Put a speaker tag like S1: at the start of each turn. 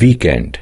S1: weekend.